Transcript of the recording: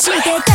しいて